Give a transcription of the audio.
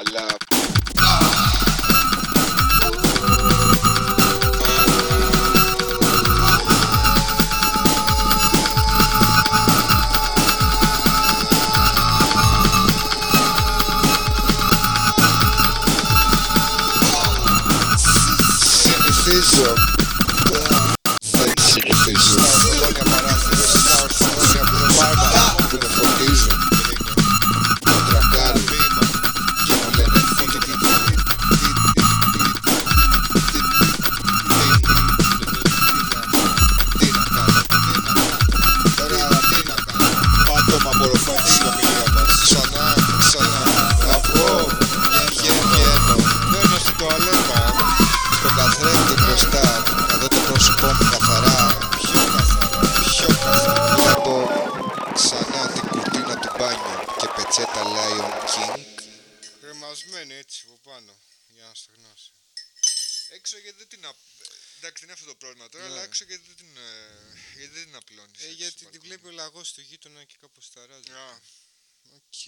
I love. Sizzle. Yeah. Ξανά την κουρτίνα του μπάνιου και πετσέτα Lion King. Κρεμασμένη έτσι από πάνω για να στεγνώσει. Έξω γιατί δεν την απ... Εντάξει δεν είναι αυτό το πρόβλημα τώρα, Ναι. αλλά έξω γιατί δεν την, ε, γιατί δεν την απλώνεις. Ε, έτσι γιατί στο τη μπαλκόνι. βλέπει ο λαγός του γείτονα και κάπως ταράζει. Α, οκ.